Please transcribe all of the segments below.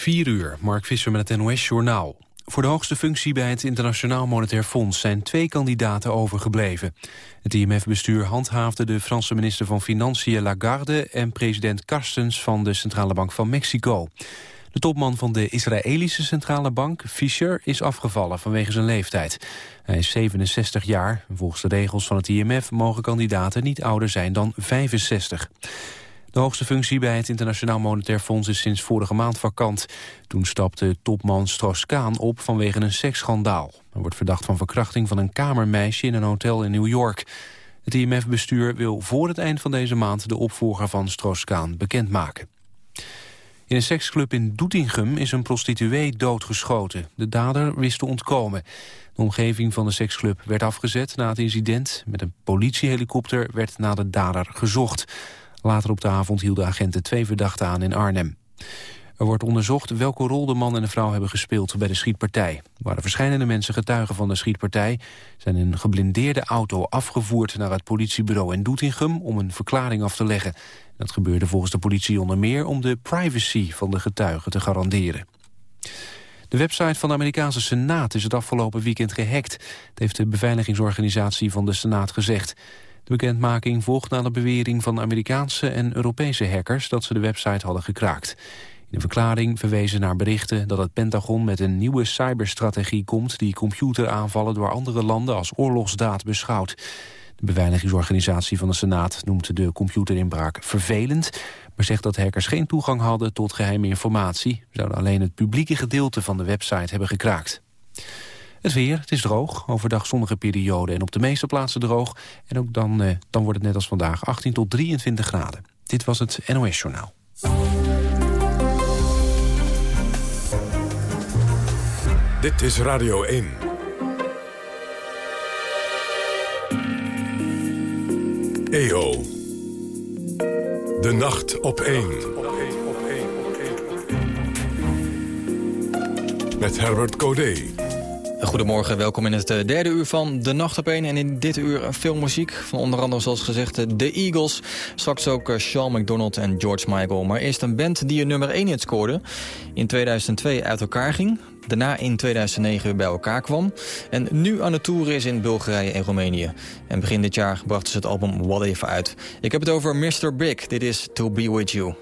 4 uur, Mark Visser met het NOS-journaal. Voor de hoogste functie bij het Internationaal Monetair Fonds zijn twee kandidaten overgebleven. Het IMF-bestuur handhaafde de Franse minister van Financiën Lagarde en president Carstens van de Centrale Bank van Mexico. De topman van de Israëlische Centrale Bank, Fischer, is afgevallen vanwege zijn leeftijd. Hij is 67 jaar. Volgens de regels van het IMF mogen kandidaten niet ouder zijn dan 65. De hoogste functie bij het Internationaal Monetair Fonds is sinds vorige maand vakant. Toen stapte topman Strauss-Kaan op vanwege een seksschandaal. Hij wordt verdacht van verkrachting van een kamermeisje in een hotel in New York. Het IMF-bestuur wil voor het eind van deze maand de opvolger van Strauss-Kaan bekendmaken. In een seksclub in Doetinchem is een prostituee doodgeschoten. De dader wist te ontkomen. De omgeving van de seksclub werd afgezet na het incident. Met een politiehelikopter werd naar de dader gezocht. Later op de avond hielden agenten twee verdachten aan in Arnhem. Er wordt onderzocht welke rol de man en de vrouw hebben gespeeld bij de schietpartij. Er waren verschillende mensen getuigen van de schietpartij. zijn in een geblindeerde auto afgevoerd naar het politiebureau in Doetinchem om een verklaring af te leggen. Dat gebeurde volgens de politie onder meer om de privacy van de getuigen te garanderen. De website van de Amerikaanse Senaat is het afgelopen weekend gehackt. Heeft de beveiligingsorganisatie van de Senaat gezegd. De bekendmaking volgt na de bewering van Amerikaanse en Europese hackers dat ze de website hadden gekraakt. In een verklaring verwezen naar berichten dat het Pentagon met een nieuwe cyberstrategie komt die computeraanvallen door andere landen als oorlogsdaad beschouwt. De beveiligingsorganisatie van de Senaat noemt de computerinbraak vervelend... maar zegt dat hackers geen toegang hadden tot geheime informatie. Zouden alleen het publieke gedeelte van de website hebben gekraakt. Het weer, het is droog, overdag zonnige periode en op de meeste plaatsen droog. En ook dan, eh, dan wordt het net als vandaag 18 tot 23 graden. Dit was het NOS Journaal. Dit is Radio 1. EO. De nacht op 1. Met Herbert Codé. Goedemorgen, welkom in het eh, derde uur van De Nacht op 1. En in dit uur veel muziek van onder andere zoals gezegd de Eagles. Straks ook eh, Sean McDonald en George Michael. Maar eerst een band die een nummer 1 hit scoorde. In 2002 uit elkaar ging. Daarna in 2009 weer bij elkaar kwam. En nu aan het toeren is in Bulgarije en Roemenië. En begin dit jaar brachten ze het album What If uit. Ik heb het over Mr. Big. Dit is To Be With You.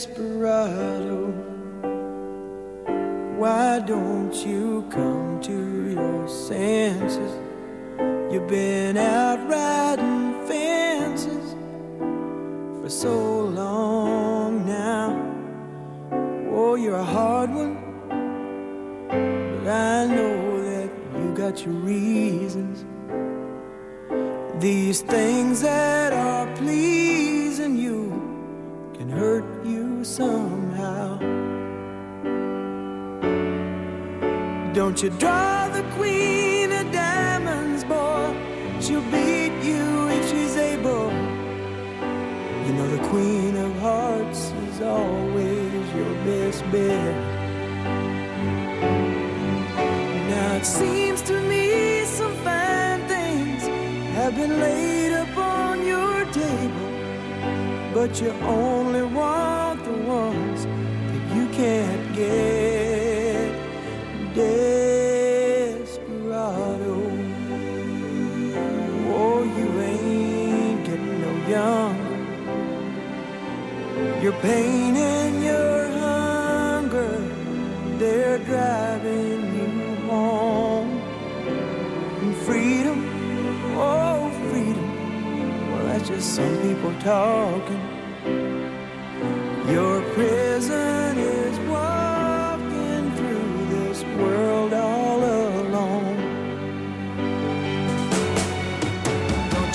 desperate.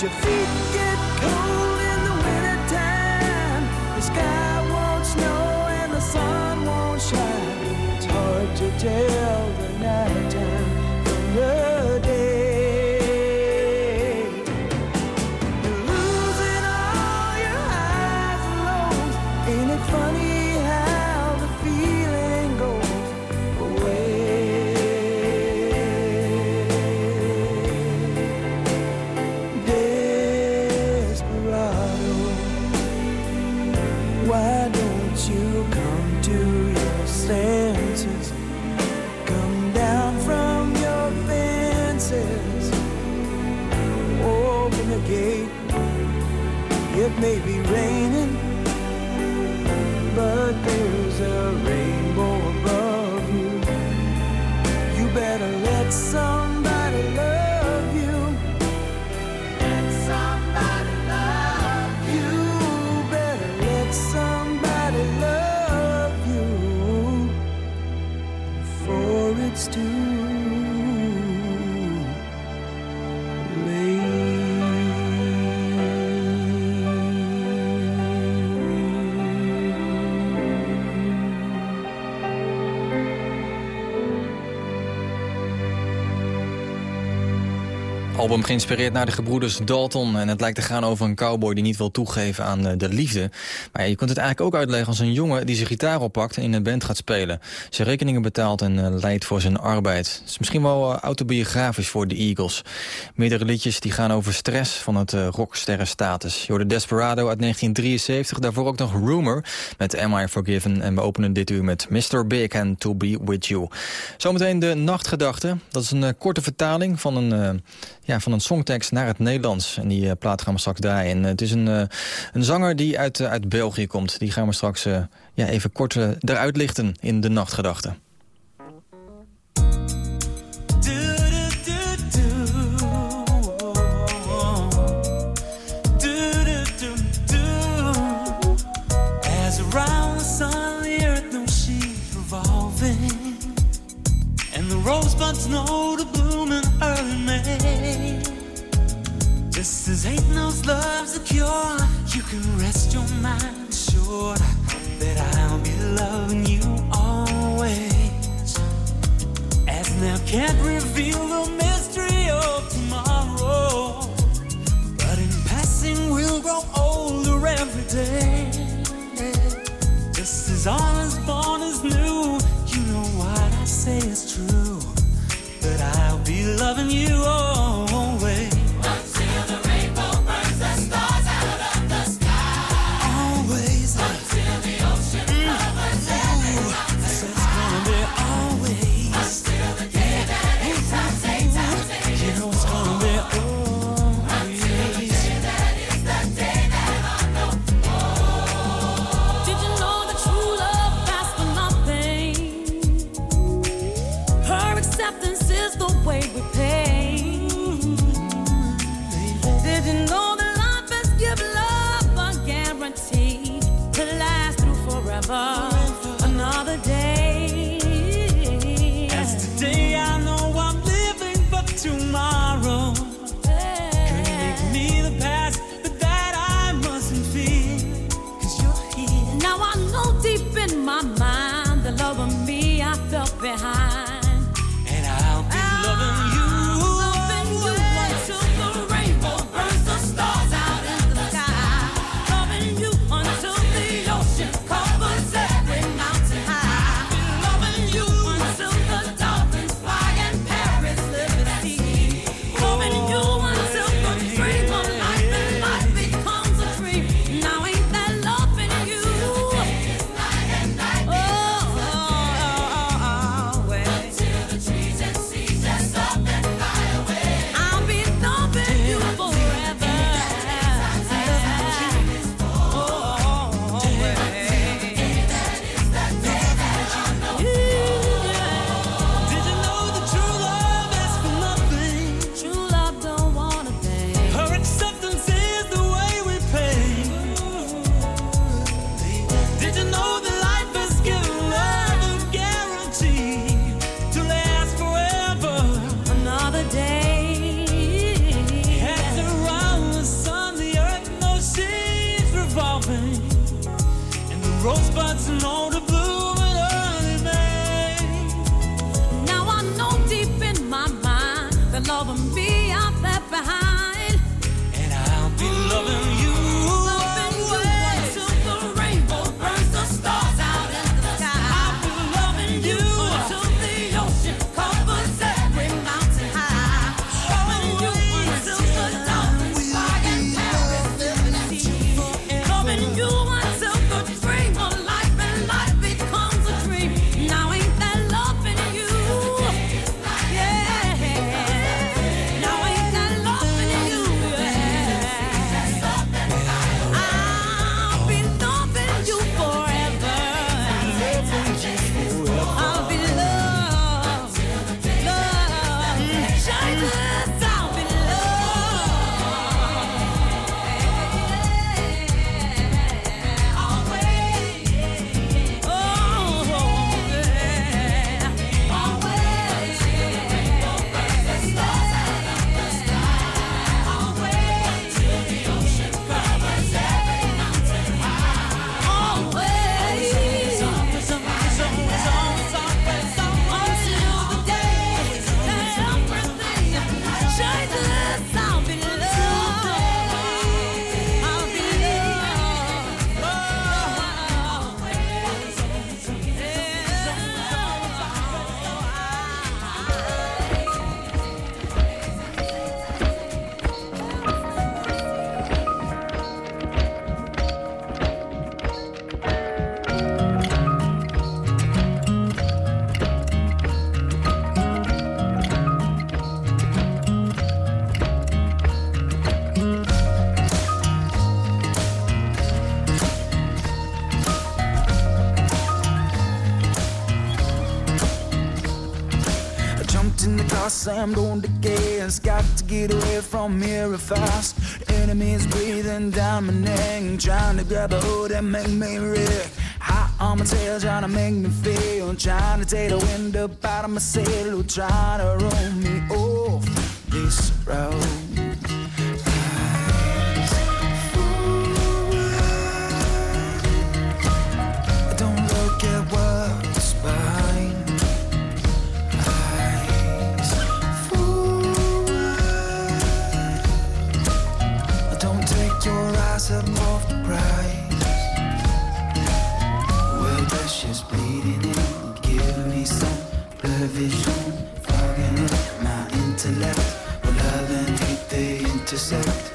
your feet get cold in the wintertime, the sky won't snow and the sun won't shine. It's hard to tell. Geïnspireerd naar de gebroeders Dalton. En het lijkt te gaan over een cowboy die niet wil toegeven aan eh, de liefde. Maar je kunt het eigenlijk ook uitleggen als een jongen die zijn gitaar oppakt en in een band gaat spelen. Zijn rekeningen betaalt en eh, leidt voor zijn arbeid. Het is misschien wel eh, autobiografisch voor de Eagles. Meerdere liedjes die gaan over stress van het uh, rocksterrenstatus. Je Desperado uit 1973, daarvoor ook nog Rumor met Am I Forgiven. En we openen dit uur met Mr. Big and To Be With You. Zometeen de Nachtgedachte. Dat is een korte vertaling van een ja, van een songtekst naar het Nederlands. En die uh, plaat gaan we straks draaien. En, uh, het is een, uh, een zanger die uit, uit België komt. Die gaan we straks ja, even kort eruit lichten in de nachtgedachten. Can rest your mind assured that I'll be loving you always. As now can't reveal the mystery of tomorrow, but in passing we'll grow older every day. Just as all is born is new, you know what I say is true, that I'll be loving you always. Forever? I'm going to chaos. got to get away from here fast. Enemies breathing down my neck, trying to grab a hold and make me wreck. Hot on my tail, trying to make me feel. Trying to take the wind up out of my sail, trying to roll me off this road. vision, fogging up my intellect. Will love and hate they intersect?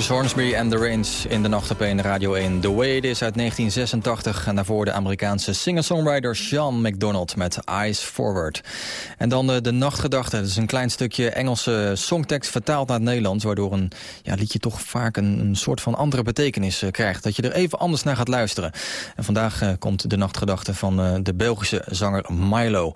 Bruce Hornsby en The Rains in de nacht op 1 Radio 1. The Way It Is uit 1986 en daarvoor de Amerikaanse singer-songwriter Sean McDonald met Eyes Forward. En dan de, de Nachtgedachte, dat is een klein stukje Engelse songtekst vertaald naar het Nederlands, waardoor een ja, liedje toch vaak een, een soort van andere betekenis eh, krijgt. Dat je er even anders naar gaat luisteren. En vandaag eh, komt de Nachtgedachte van eh, de Belgische zanger Milo.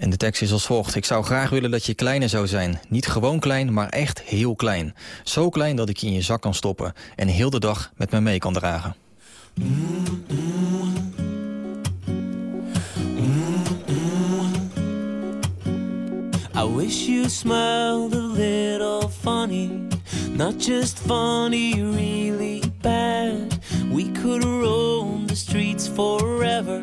En de tekst is als volgt. Ik zou graag willen dat je kleiner zou zijn. Niet gewoon klein, maar echt heel klein. Zo klein dat ik je in je zak kan stoppen. En heel de dag met me mee kan dragen. I wish you little funny, not just funny, really bad. We could roam the streets forever,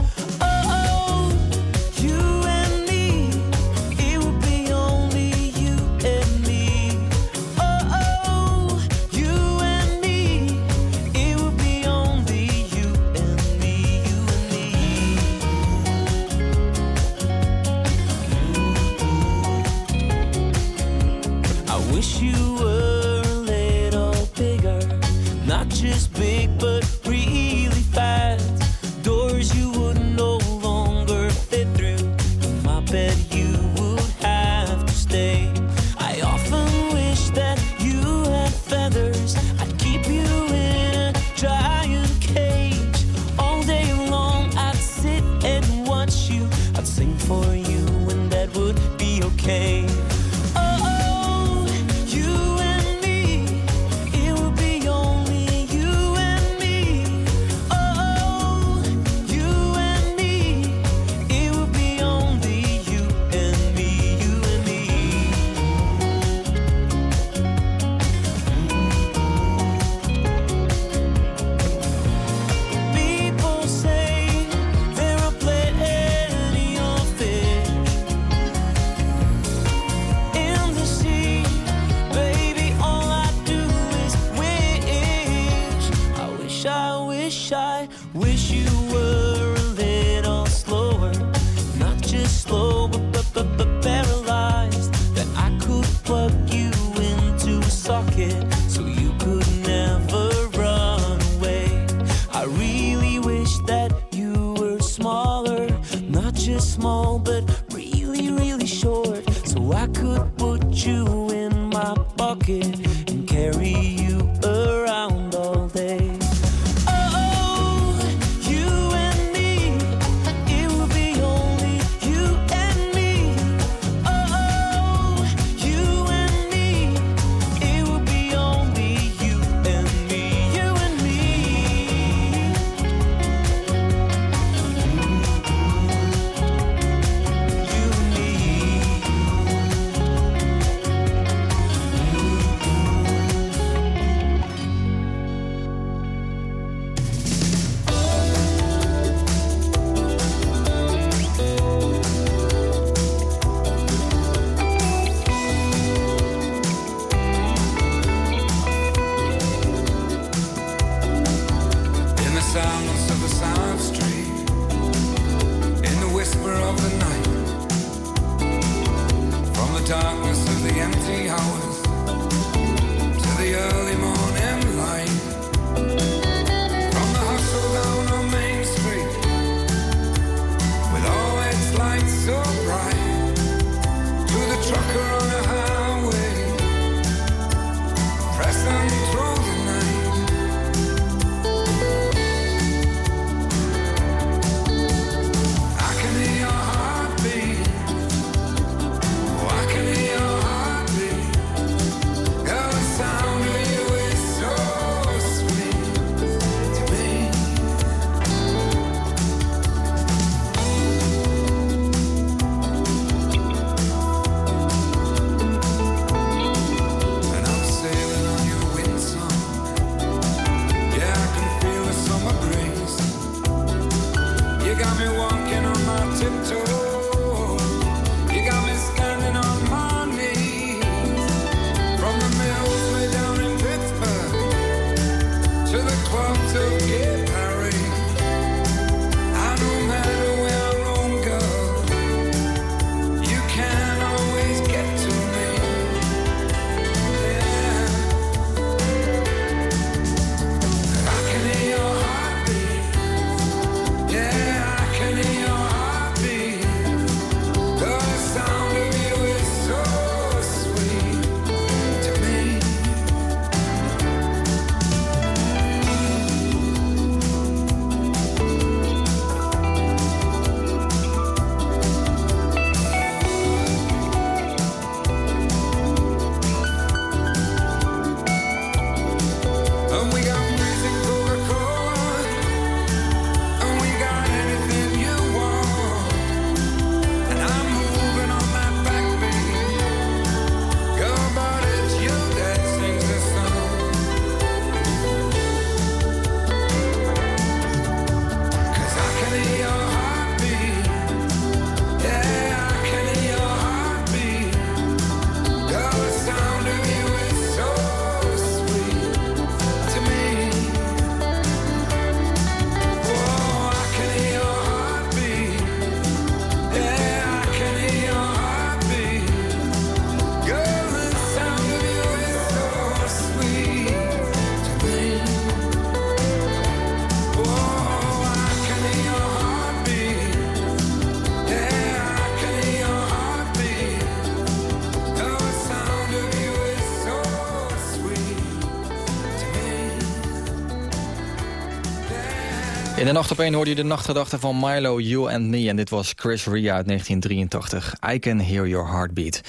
De nacht op één hoorde je de nachtgedachte van Milo, You and Me. En dit was Chris Ria uit 1983. I Can Hear Your Heartbeat.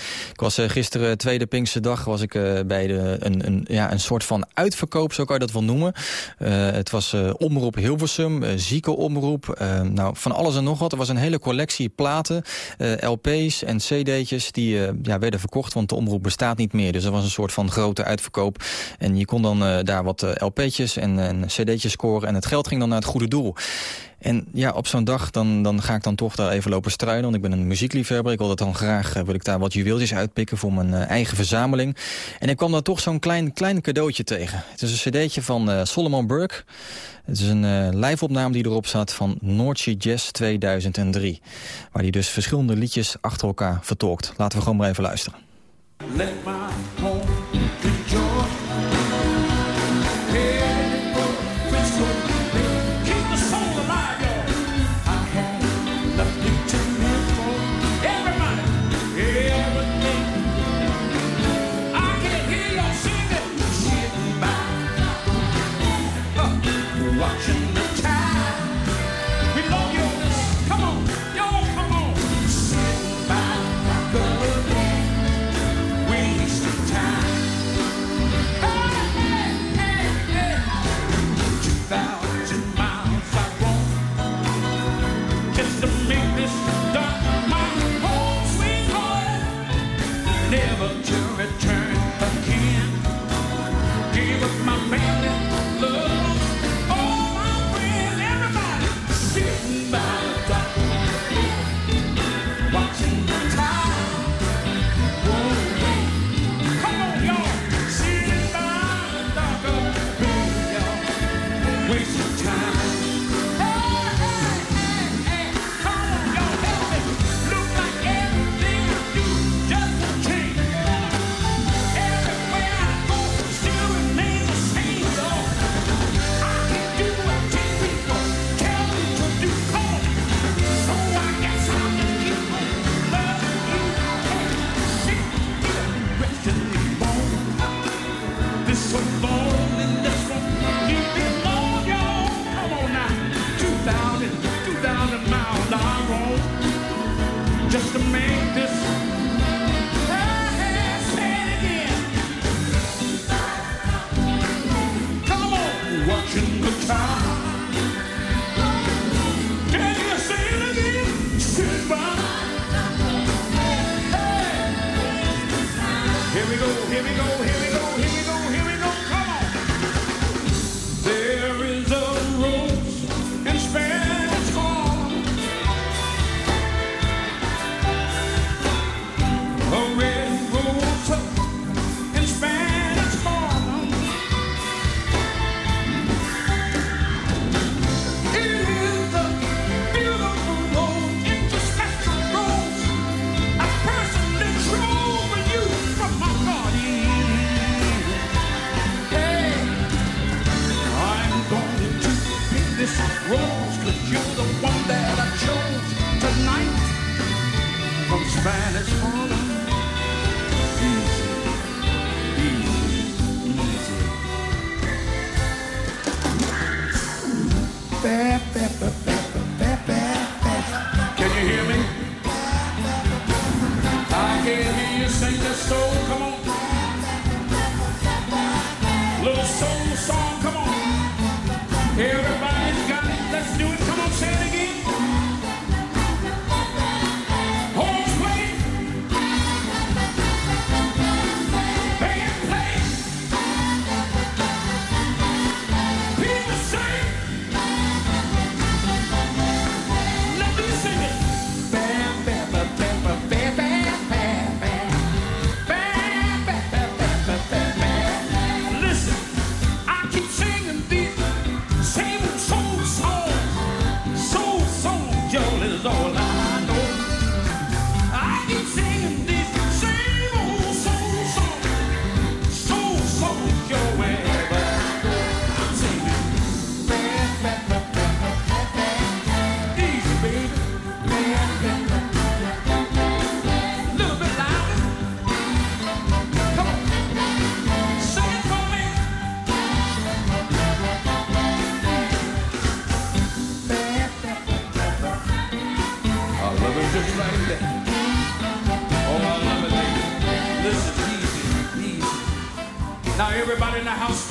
Was uh, gisteren, tweede Pinkse dag, was ik uh, bij de, een, een, ja, een soort van uitverkoop, zo kan je dat wel noemen. Het was Omroep Hilversum, ziekenomroep, nou, van alles en nog wat. Er was een hele collectie platen, LP's en cd'tjes die ja, werden verkocht, want de omroep bestaat niet meer. Dus er was een soort van grote uitverkoop. En je kon dan daar wat LP'tjes en, en cd'tjes scoren en het geld ging dan naar het goede doel. En ja, op zo'n dag dan, dan ga ik dan toch daar even lopen struinen. Want ik ben een muziekliefhebber. Ik wil dat dan graag wil ik daar wat juweeltjes uitpikken voor mijn uh, eigen verzameling. En ik kwam daar toch zo'n klein, klein cadeautje tegen. Het is een cd'tje van uh, Solomon Burke. Het is een uh, live-opname die erop staat van Noordse Jazz 2003. Waar hij dus verschillende liedjes achter elkaar vertolkt. Laten we gewoon maar even luisteren. Let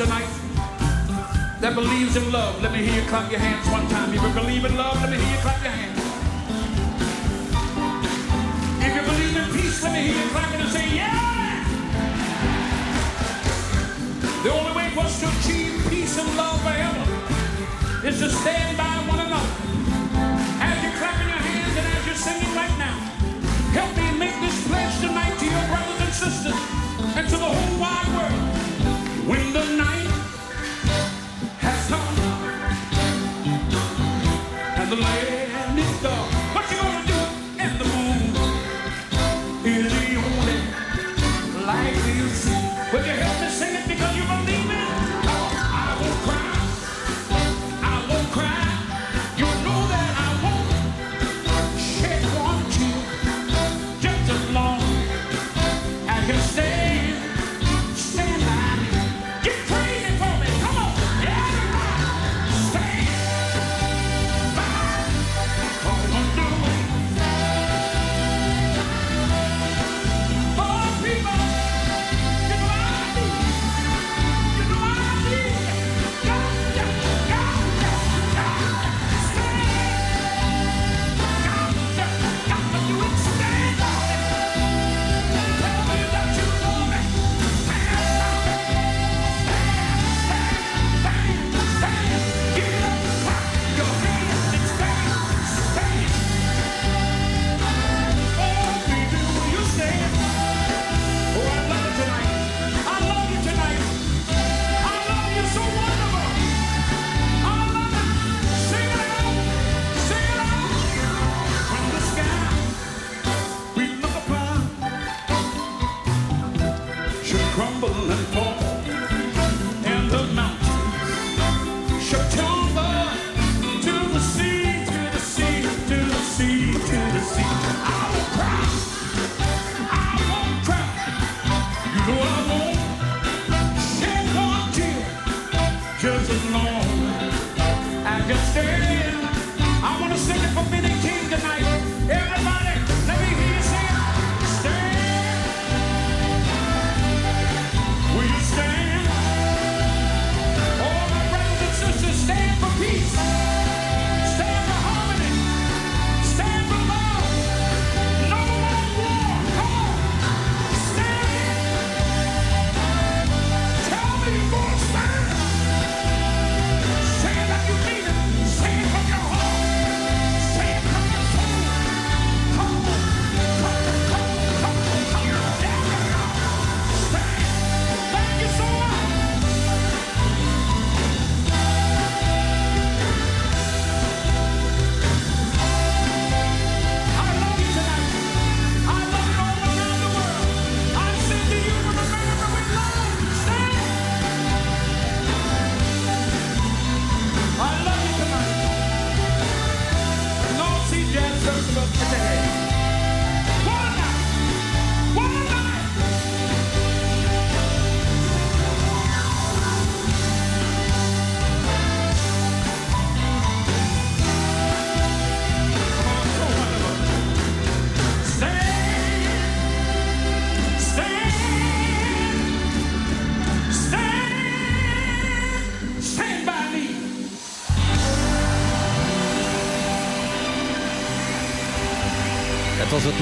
tonight that believes in love, let me hear you clap your hands one time. If you believe in love, let me hear you clap your hands. If you believe in peace, let me hear you clap and say, yeah! The only way for us to achieve peace and love forever is to stand by one another. As you're clapping your hands and as you're singing right now, help me make this pledge tonight to your brothers and sisters and to the whole wide world.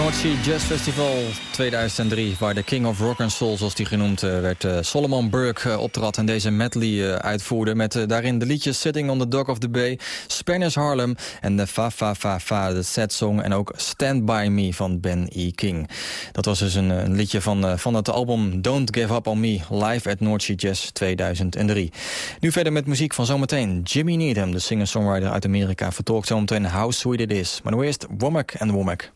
Het was het North Sea Jazz Festival 2003... waar de King of Rock and Soul, zoals die genoemd eh, werd... eh, Solomon Burke eh, optrad en deze medley uitvoerde... met daarin de liedjes Sitting on the Dock of the Bay... Spanish Harlem en de Fa Fa Fa Fa, de sad song... en ook Stand By Me van Ben E. King. Dat was dus een, liedje van, van het album Don't Give Up On Me... live at North Sea Jazz 2003. Nu verder met muziek van zometeen Jimmy Needham... de singer-songwriter uit Amerika, vertolkt zometeen How Sweet It Is. Maar nu eerst Womack en Womack.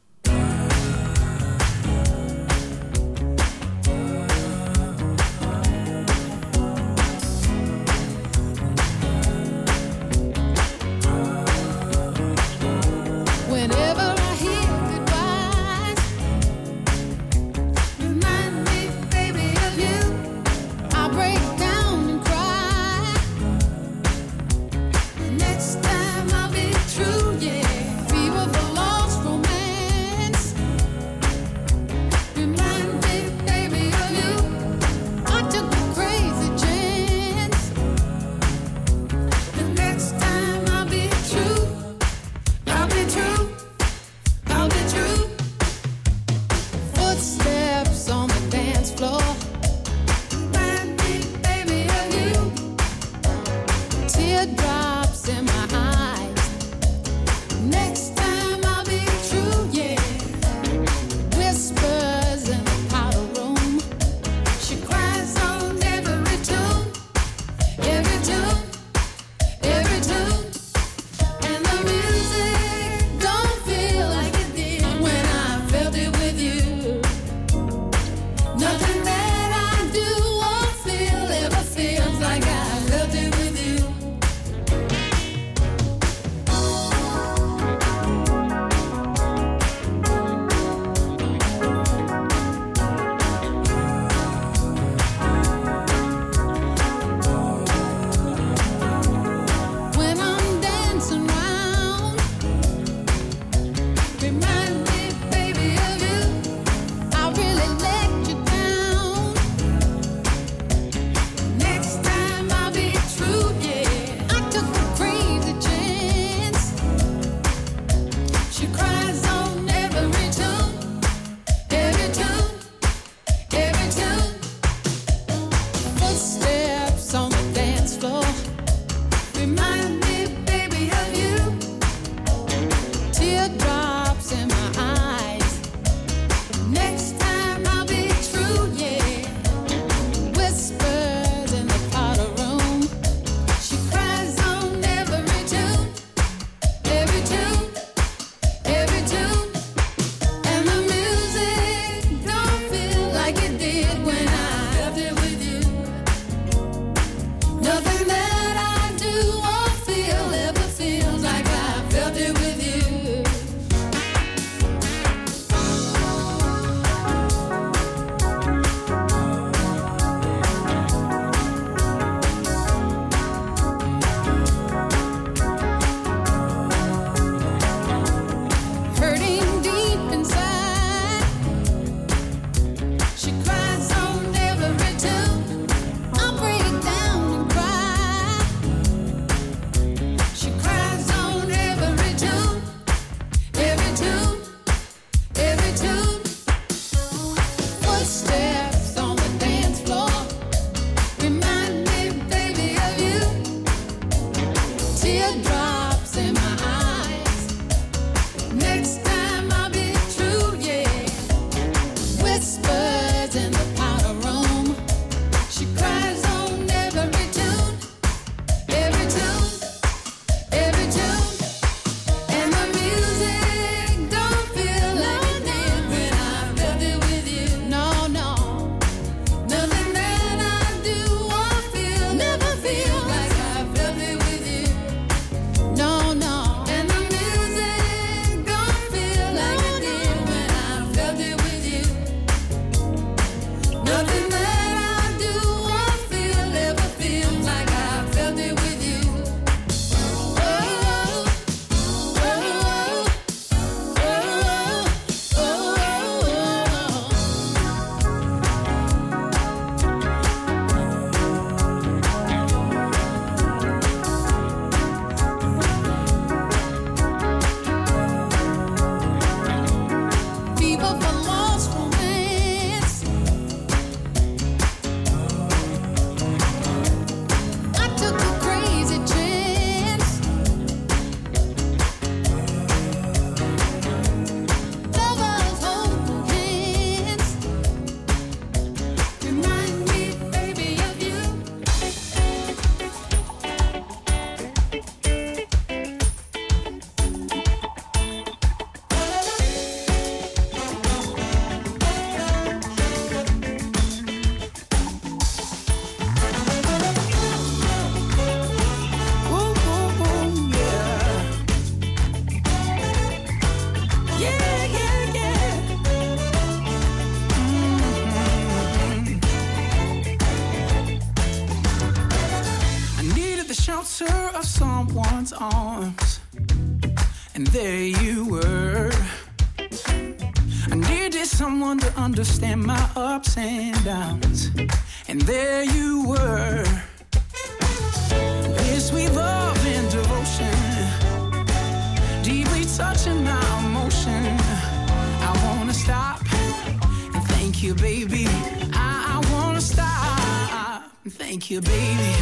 Thank you, baby.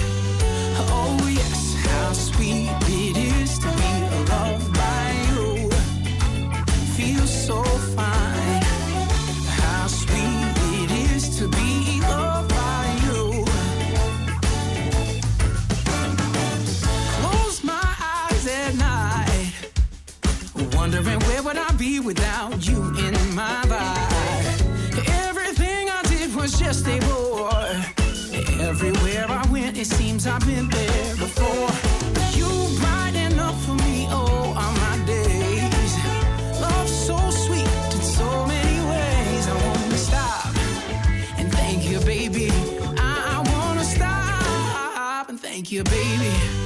Oh yes, how sweet it is to be loved by you. Feels so fine. How sweet it is to be loved by you. Close my eyes at night, wondering where would I be without you in my life. Everything I did was just a it seems I've been there before. You brighten up for me, oh, my days. Love so sweet in so many ways. I wanna stop and thank you, baby. I wanna stop and thank you, baby.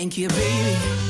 Thank you, baby.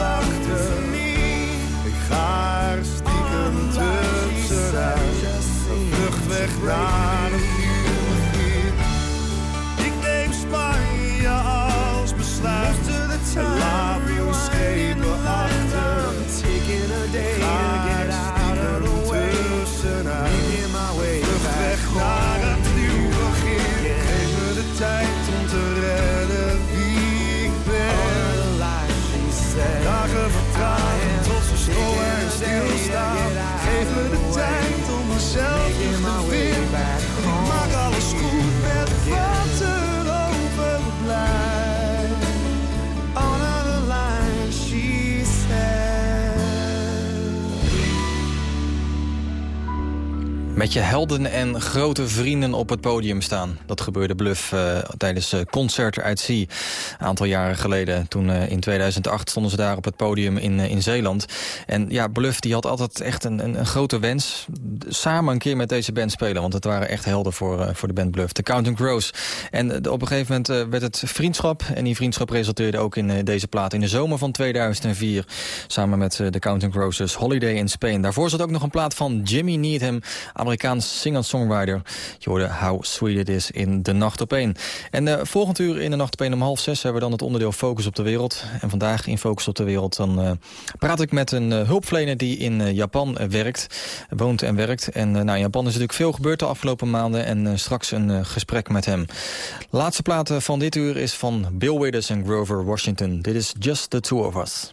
Laat mijn schepen Met je helden en grote vrienden op het podium staan. Dat gebeurde Bluff eh, tijdens uh, Concert uit Sea. Een aantal jaren geleden. Toen eh, in 2008 stonden ze daar op het podium in, eh, in Zeeland. En ja, Bluff die had altijd echt een, een, een grote wens. Samen een keer met deze band spelen. Want het waren echt helden voor, eh, voor de band Bluff. The Counting Crows. En eh, op een gegeven moment eh, werd het vriendschap. En die vriendschap resulteerde ook in eh, deze plaat. In de zomer van 2004. Samen met eh, The Counting Crows. Holiday in Spain. Daarvoor zat ook nog een plaat van Jimmy Needham. Amerikaans singer-songwriter. Je hoorde How Sweet It Is in De Nacht op 1. En uh, volgend uur in De Nacht op 1 om half zes... hebben we dan het onderdeel Focus op de Wereld. En vandaag in Focus op de Wereld... dan uh, praat ik met een uh, hulpverlener die in Japan werkt. Woont en werkt. En nou, in Japan is natuurlijk veel gebeurd de afgelopen maanden. En straks een gesprek met hem. Laatste plaat van dit uur is van Bill Withers en Grover Washington. Dit is Just the Two of Us.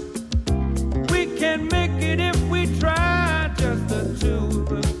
Can make it if we try. Just the two of us.